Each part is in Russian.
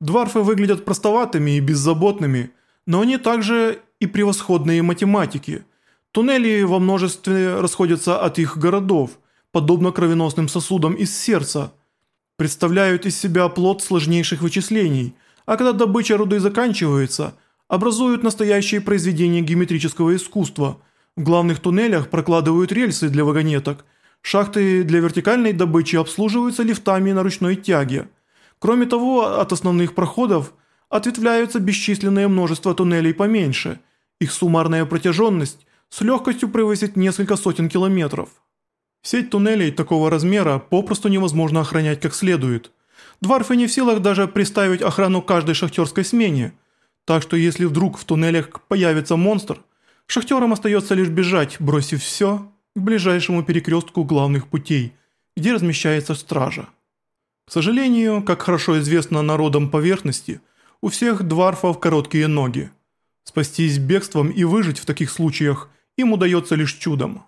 Дварфы выглядят простоватыми и беззаботными, но они также и превосходные математики. Туннели во множестве расходятся от их городов, подобно кровеносным сосудам из сердца. Представляют из себя плод сложнейших вычислений, а когда добыча руды заканчивается, образуют настоящие произведения геометрического искусства. В главных туннелях прокладывают рельсы для вагонеток, шахты для вертикальной добычи обслуживаются лифтами на ручной тяге – Кроме того, от основных проходов ответвляются бесчисленное множество туннелей поменьше. Их суммарная протяженность с легкостью превысит несколько сотен километров. Сеть туннелей такого размера попросту невозможно охранять как следует. Дварфы не в силах даже приставить охрану каждой шахтерской смене. Так что если вдруг в туннелях появится монстр, шахтерам остается лишь бежать, бросив все к ближайшему перекрестку главных путей, где размещается стража. К сожалению, как хорошо известно народам поверхности, у всех дварфов короткие ноги. Спастись бегством и выжить в таких случаях им удается лишь чудом.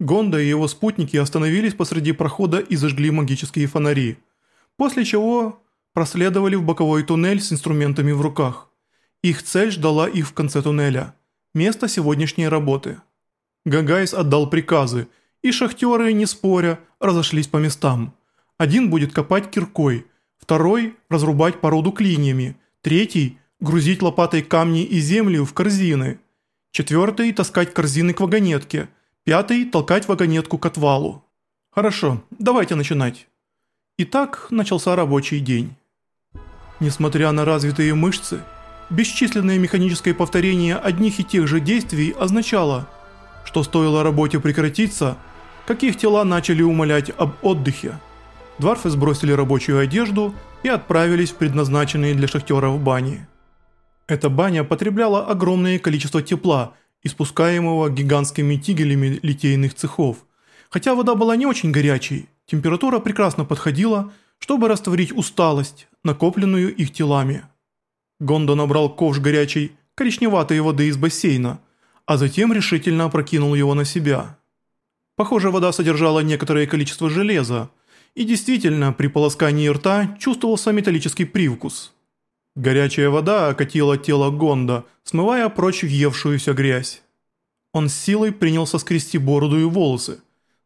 Гонда и его спутники остановились посреди прохода и зажгли магические фонари, после чего проследовали в боковой туннель с инструментами в руках. Их цель ждала их в конце туннеля – место сегодняшней работы. Гагайс отдал приказы, и шахтеры, не споря, разошлись по местам – один будет копать киркой, второй – разрубать породу клиньями, третий – грузить лопатой камни и землю в корзины, четвертый – таскать корзины к вагонетке, пятый – толкать вагонетку к отвалу. Хорошо, давайте начинать. Итак, начался рабочий день. Несмотря на развитые мышцы, бесчисленное механическое повторение одних и тех же действий означало, что стоило работе прекратиться, как их тела начали умолять об отдыхе. Дварфы сбросили рабочую одежду и отправились в предназначенные для шахтеров бани. Эта баня потребляла огромное количество тепла, испускаемого гигантскими тигелями литейных цехов. Хотя вода была не очень горячей, температура прекрасно подходила, чтобы растворить усталость, накопленную их телами. Гондо набрал ковш горячей, коричневатой воды из бассейна, а затем решительно опрокинул его на себя. Похоже, вода содержала некоторое количество железа, и действительно, при полоскании рта чувствовался металлический привкус. Горячая вода окатила тело Гонда, смывая прочь въевшуюся грязь. Он с силой принялся скрести бороду и волосы.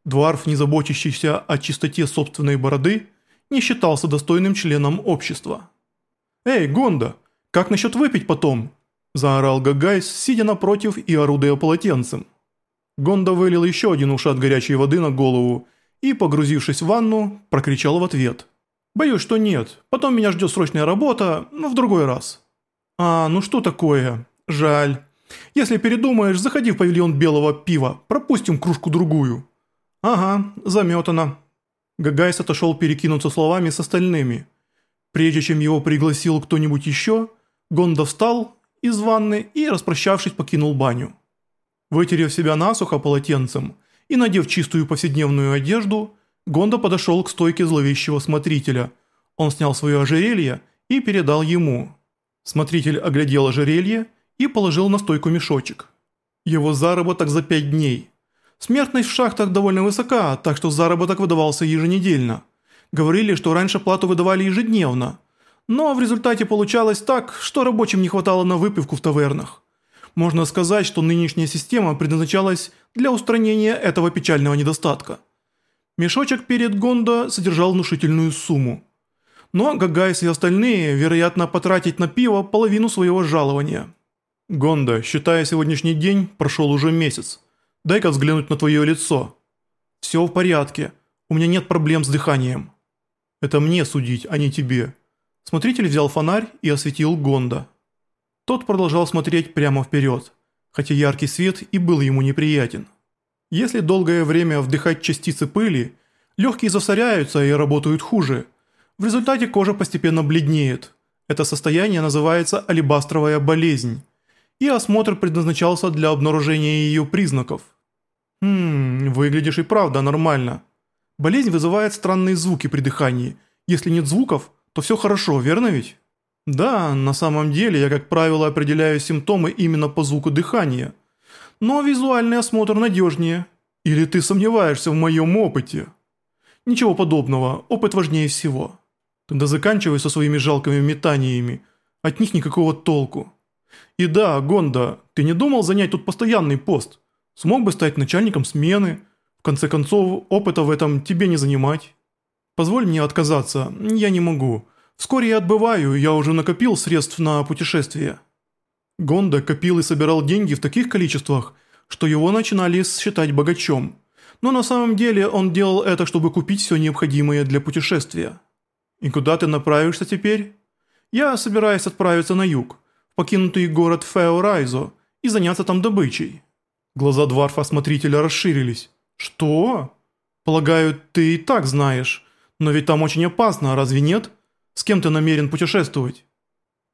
Дварф, не заботящийся о чистоте собственной бороды, не считался достойным членом общества. «Эй, Гонда, как насчет выпить потом?» – заорал Гагайс, сидя напротив и орудуя полотенцем. Гонда вылил еще один ушат горячей воды на голову и, погрузившись в ванну, прокричал в ответ. «Боюсь, что нет. Потом меня ждет срочная работа, но в другой раз». «А, ну что такое? Жаль. Если передумаешь, заходи в павильон белого пива, пропустим кружку-другую». «Ага, заметано». Гагайс отошел перекинуться словами с остальными. Прежде чем его пригласил кто-нибудь еще, Гонда встал из ванны и, распрощавшись, покинул баню. Вытерев себя насухо полотенцем, и, надев чистую повседневную одежду, Гондо подошел к стойке зловещего смотрителя. Он снял свое ожерелье и передал ему. Смотритель оглядел ожерелье и положил на стойку мешочек. Его заработок за пять дней. Смертность в шахтах довольно высока, так что заработок выдавался еженедельно. Говорили, что раньше плату выдавали ежедневно. Но в результате получалось так, что рабочим не хватало на выпивку в тавернах. Можно сказать, что нынешняя система предназначалась для устранения этого печального недостатка. Мешочек перед Гондо содержал внушительную сумму. Но Гагайс и остальные, вероятно, потратить на пиво половину своего жалования. Гондо, считая сегодняшний день, прошел уже месяц. Дай-ка взглянуть на твое лицо. Все в порядке, у меня нет проблем с дыханием. Это мне судить, а не тебе. Смотритель взял фонарь и осветил Гондо. Тот продолжал смотреть прямо вперед, хотя яркий свет и был ему неприятен. Если долгое время вдыхать частицы пыли, легкие засоряются и работают хуже. В результате кожа постепенно бледнеет. Это состояние называется алебастровая болезнь. И осмотр предназначался для обнаружения ее признаков. Хм, выглядишь и правда нормально. Болезнь вызывает странные звуки при дыхании. Если нет звуков, то все хорошо, верно ведь? Да, на самом деле я, как правило, определяю симптомы именно по звуку дыхания. Но визуальный осмотр надежнее. Или ты сомневаешься в моем опыте? Ничего подобного, опыт важнее всего. Тогда заканчивай со своими жалкими метаниями. От них никакого толку. И да, Гонда, ты не думал занять тут постоянный пост? Смог бы стать начальником смены. В конце концов, опыта в этом тебе не занимать. Позволь мне отказаться, я не могу. Вскоре я отбываю, я уже накопил средств на путешествие. Гонда копил и собирал деньги в таких количествах, что его начинали считать богачом. Но на самом деле он делал это, чтобы купить все необходимое для путешествия. «И куда ты направишься теперь?» «Я собираюсь отправиться на юг, в покинутый город Феорайзо, и заняться там добычей». Глаза дворфа-смотрителя расширились. «Что?» «Полагаю, ты и так знаешь. Но ведь там очень опасно, разве нет? С кем ты намерен путешествовать?»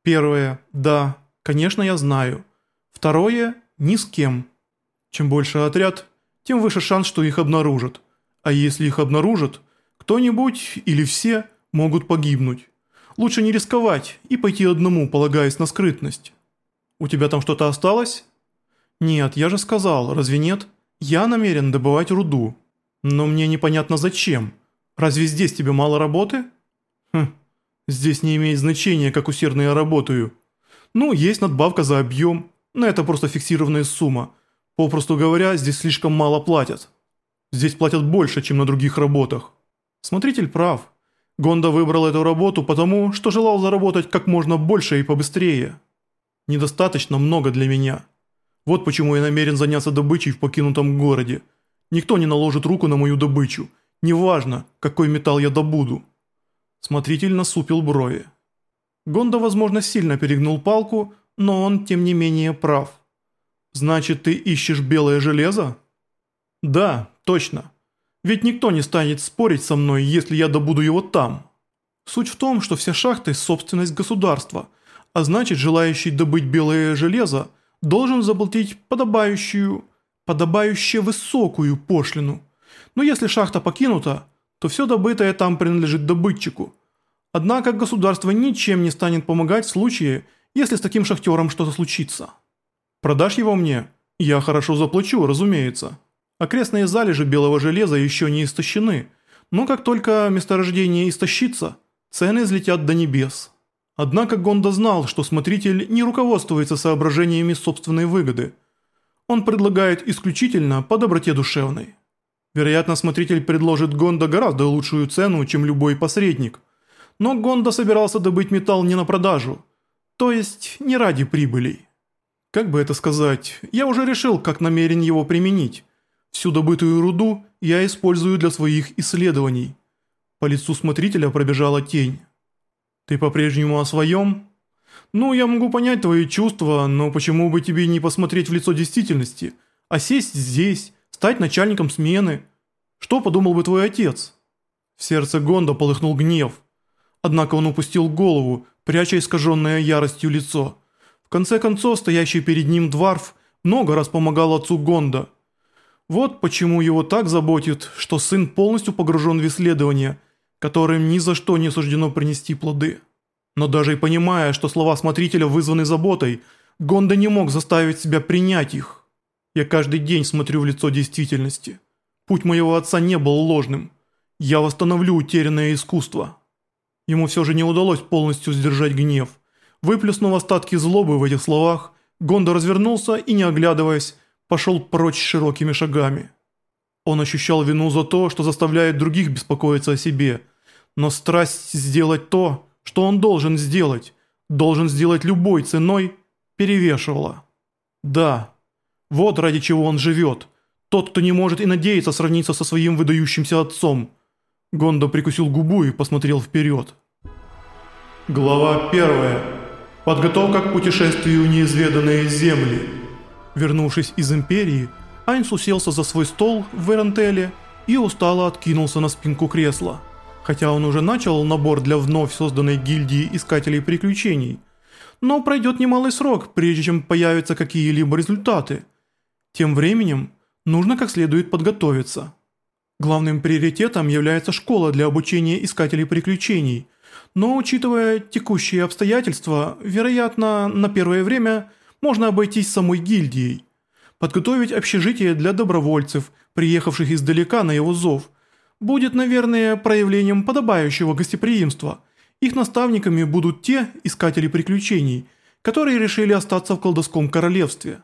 «Первое. Да, конечно, я знаю. Второе. Ни с кем. Чем больше отряд, тем выше шанс, что их обнаружат. А если их обнаружат, кто-нибудь или все могут погибнуть. Лучше не рисковать и пойти одному, полагаясь на скрытность. У тебя там что-то осталось? Нет, я же сказал, разве нет? Я намерен добывать руду. Но мне непонятно зачем. Разве здесь тебе мало работы? Хм, здесь не имеет значения, как усердно я работаю. Ну, есть надбавка за объем, но это просто фиксированная сумма. Попросту говоря, здесь слишком мало платят. Здесь платят больше, чем на других работах. Смотритель прав. Гонда выбрал эту работу потому, что желал заработать как можно больше и побыстрее. Недостаточно много для меня. Вот почему я намерен заняться добычей в покинутом городе. Никто не наложит руку на мою добычу. Неважно, какой металл я добуду. Смотритель насупил брови. Гонда, возможно, сильно перегнул палку, но он, тем не менее, прав. «Значит, ты ищешь белое железо?» «Да, точно. Ведь никто не станет спорить со мной, если я добуду его там. Суть в том, что все шахты – собственность государства, а значит, желающий добыть белое железо должен заплатить подобающую, подобающую высокую пошлину. Но если шахта покинута, то все добытое там принадлежит добытчику. Однако государство ничем не станет помогать в случае, если с таким шахтером что-то случится. Продашь его мне? Я хорошо заплачу, разумеется. Окрестные залежи белого железа еще не истощены, но как только месторождение истощится, цены взлетят до небес. Однако Гонда знал, что смотритель не руководствуется соображениями собственной выгоды. Он предлагает исключительно по доброте душевной. Вероятно, смотритель предложит Гонда гораздо лучшую цену, чем любой посредник. Но Гонда собирался добыть металл не на продажу, то есть не ради прибылей. Как бы это сказать, я уже решил, как намерен его применить. Всю добытую руду я использую для своих исследований. По лицу смотрителя пробежала тень. Ты по-прежнему о своем? Ну, я могу понять твои чувства, но почему бы тебе не посмотреть в лицо действительности, а сесть здесь, стать начальником смены? Что подумал бы твой отец? В сердце Гонда полыхнул гнев. Однако он упустил голову, пряча искаженное яростью лицо конце концов, стоящий перед ним дворф много раз помогал отцу Гонда. Вот почему его так заботит, что сын полностью погружен в исследования, которым ни за что не суждено принести плоды. Но даже и понимая, что слова смотрителя вызваны заботой, Гонда не мог заставить себя принять их. Я каждый день смотрю в лицо действительности. Путь моего отца не был ложным. Я восстановлю утерянное искусство. Ему все же не удалось полностью сдержать гнев – Выплюснув остатки злобы в этих словах, Гондо развернулся и, не оглядываясь, пошел прочь широкими шагами. Он ощущал вину за то, что заставляет других беспокоиться о себе, но страсть сделать то, что он должен сделать, должен сделать любой ценой, перевешивала. Да, вот ради чего он живет, тот, кто не может и надеяться сравниться со своим выдающимся отцом. Гондо прикусил губу и посмотрел вперед. Глава первая. Подготовка к путешествию в неизведанные земли. Вернувшись из Империи, Айнс уселся за свой стол в Верантеле и устало откинулся на спинку кресла. Хотя он уже начал набор для вновь созданной гильдии искателей приключений. Но пройдет немалый срок, прежде чем появятся какие-либо результаты. Тем временем нужно как следует подготовиться. Главным приоритетом является школа для обучения искателей приключений – но учитывая текущие обстоятельства, вероятно, на первое время можно обойтись самой гильдией. Подготовить общежитие для добровольцев, приехавших издалека на его зов, будет, наверное, проявлением подобающего гостеприимства Их наставниками будут те искатели приключений, которые решили остаться в колдовском королевстве.